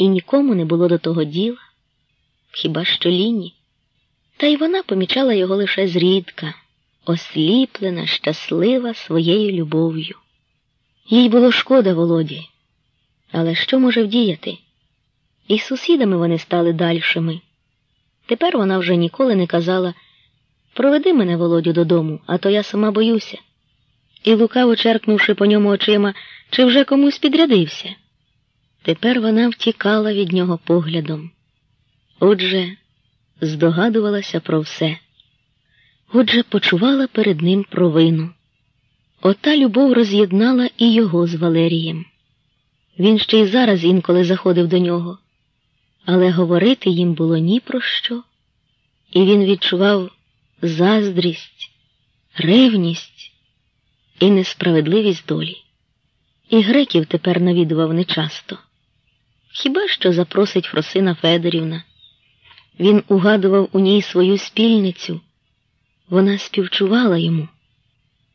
і нікому не було до того діла, хіба що ліні. Та й вона помічала його лише зрідка, осліплена, щаслива своєю любов'ю. Їй було шкода Володі, але що може вдіяти? І сусідами вони стали дальшими. Тепер вона вже ніколи не казала Проведи мене, Володю, додому, а то я сама боюся. І лукаво черкнувши по ньому очима, чи вже комусь підрядився. Тепер вона втікала від нього поглядом. Отже, здогадувалася про все. Отже, почувала перед ним провину. Ота любов роз'єднала і його з Валерієм. Він ще й зараз інколи заходив до нього, але говорити їм було ні про що, і він відчував заздрість, ревність і несправедливість долі. І греків тепер навідував нечасто. Хіба що запросить Фросина Федорівна? Він угадував у ній свою спільницю, вона співчувала йому,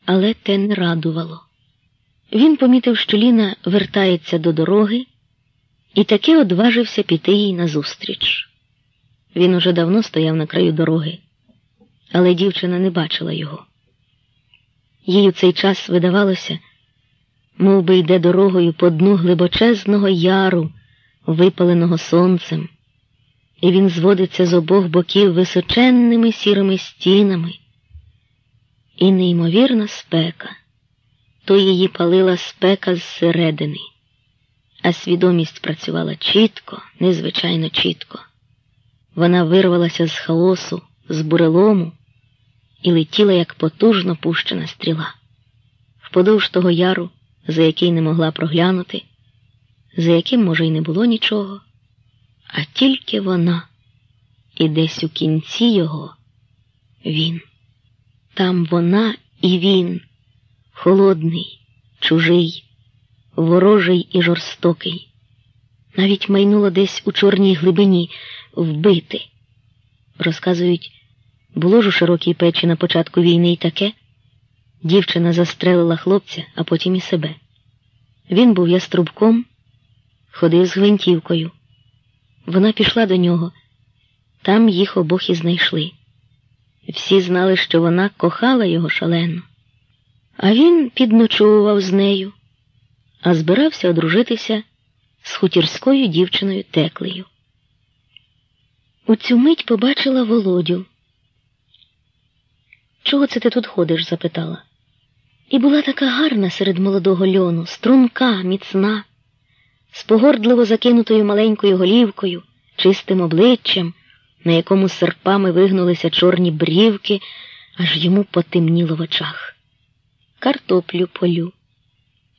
але те не радувало. Він помітив, що Ліна вертається до дороги і таки одважився піти їй назустріч. Він уже давно стояв на краю дороги, але дівчина не бачила його. Їй у цей час видавалося, мов би йде дорогою по дну глибочезного яру, випаленого сонцем, і він зводиться з обох боків височенними сірими стінами. І неймовірна спека, то її палила спека зсередини, а свідомість працювала чітко, незвичайно чітко. Вона вирвалася з хаосу, з бурелому і летіла, як потужно пущена стріла. Вподовж того яру, за який не могла проглянути, за яким, може, й не було нічого, а тільки вона, і десь у кінці його він. Там вона і він, холодний, чужий, ворожий і жорстокий. Навіть майнуло десь у чорній глибині вбити. Розказують, було ж у широкій печі на початку війни і таке. Дівчина застрелила хлопця, а потім і себе. Він був яструбком, ходив з гвинтівкою. Вона пішла до нього, там їх обох і знайшли. Всі знали, що вона кохала його шалено, а він підночував з нею, а збирався одружитися з хутірською дівчиною теклею. У цю мить побачила Володю. Чого це ти тут ходиш? запитала. І була така гарна серед молодого льону, струнка, міцна, з погордливо закинутою маленькою голівкою, чистим обличчям, на якому серпами вигнулися чорні брівки, аж йому потемніло в очах. Картоплю полю.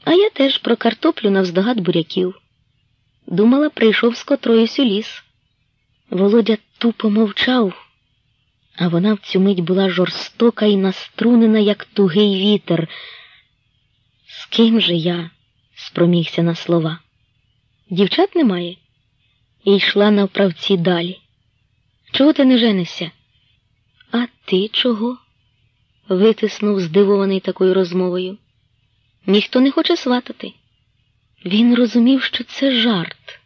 А я теж про картоплю навздогад буряків. Думала, прийшов з котроюсь у ліс. Володя тупо мовчав а вона в цю мить була жорстока і наструнена, як тугий вітер. З ким же я? спромігся на слова. Дівчат немає? І йшла на вправці далі. Чого ти не женишся? А ти чого? витиснув здивований такою розмовою. Ніхто не хоче сватати. Він розумів, що це жарт,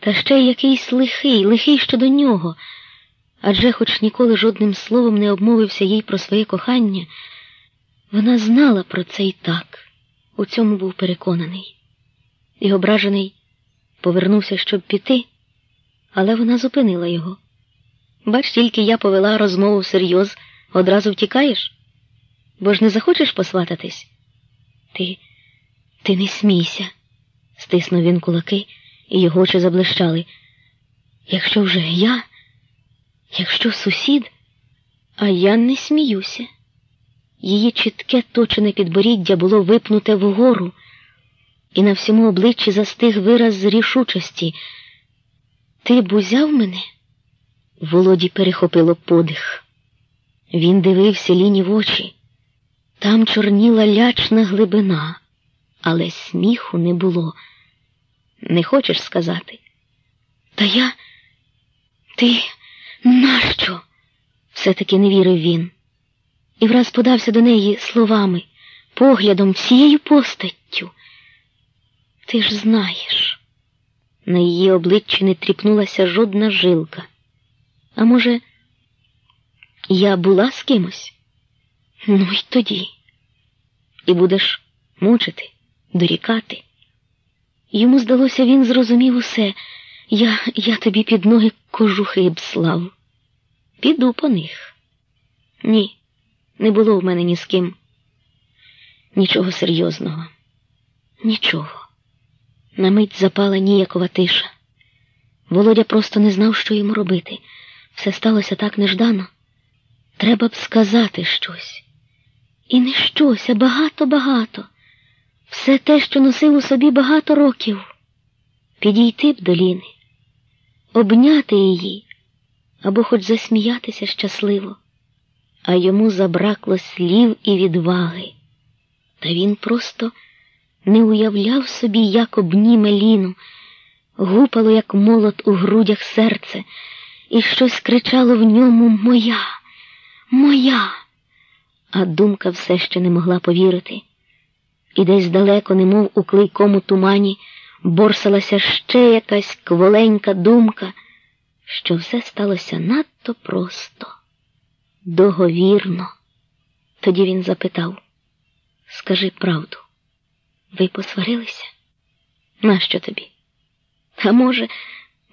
та ще й якийсь лихий, лихий щодо нього адже, хоч ніколи жодним словом не обмовився їй про своє кохання, вона знала про це і так, у цьому був переконаний. І ображений повернувся, щоб піти, але вона зупинила його. Бач, тільки я повела розмову всерйоз, одразу втікаєш, бо ж не захочеш посвататись? Ти, ти не смійся, стиснув він кулаки, і його очі заблищали. Якщо вже я. Якщо сусід, а я не сміюся. Її чітке точене підборіддя було випнуте вгору, і на всьому обличчі застиг вираз рішучості. Ти б узяв мене? Володі перехопило подих. Він дивився ліні в очі. Там чорніла лячна глибина, але сміху не було. Не хочеш сказати? Та я, ти. Нащо? все-таки не вірив він. І враз подався до неї словами, поглядом, всією постаттю. Ти ж знаєш, На її обличчі не тріпнулася жодна жилка. А може, я була з кимось? Ну й тоді. І будеш мучити, дорікати. Йому здалося, він зрозумів усе. Я я тобі під ноги кожухи б слав. Піду по них. Ні, не було в мене ні з ким. Нічого серйозного. Нічого. На мить запала ніякова тиша. Володя просто не знав, що йому робити. Все сталося так неждано. Треба б сказати щось. І не щось, а багато-багато. Все те, що носив у собі багато років. Підійти б до Ліни, обняти її або хоч засміятися щасливо, а йому забракло слів і відваги. Та він просто не уявляв собі, як обніме Ліну, гупало, як молот у грудях серце, і щось кричало в ньому Моя, моя. А думка все ще не могла повірити. І десь далеко, немов у клейкому тумані, борсалася ще якась кволенька думка, що все сталося надто просто, договірно. Тоді він запитав Скажи правду, ви посварилися? Нащо тобі? А може,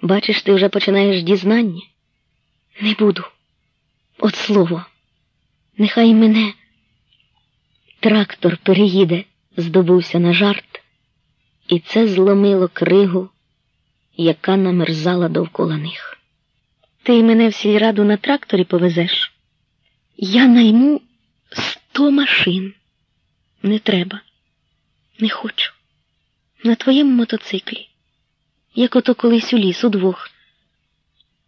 бачиш, ти вже починаєш дізнання? Не буду. От слово, нехай мене трактор переїде, здобувся на жарт, і це зломило кригу, яка намерзала довкола них. Ти мене в сільраду на тракторі повезеш? Я найму сто машин. Не треба, не хочу. На твоєму мотоциклі, як ото колись у ліс удвох.